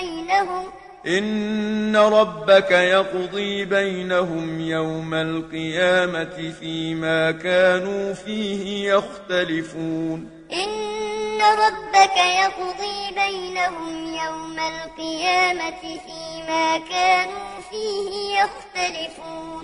بينهم. إن ربك يقضي بينهم يوم القيامة فيما كانوا فيه يختلفون. إن ربك يقضي بينهم يوم القيامة فيما كانوا فيه يختلفون.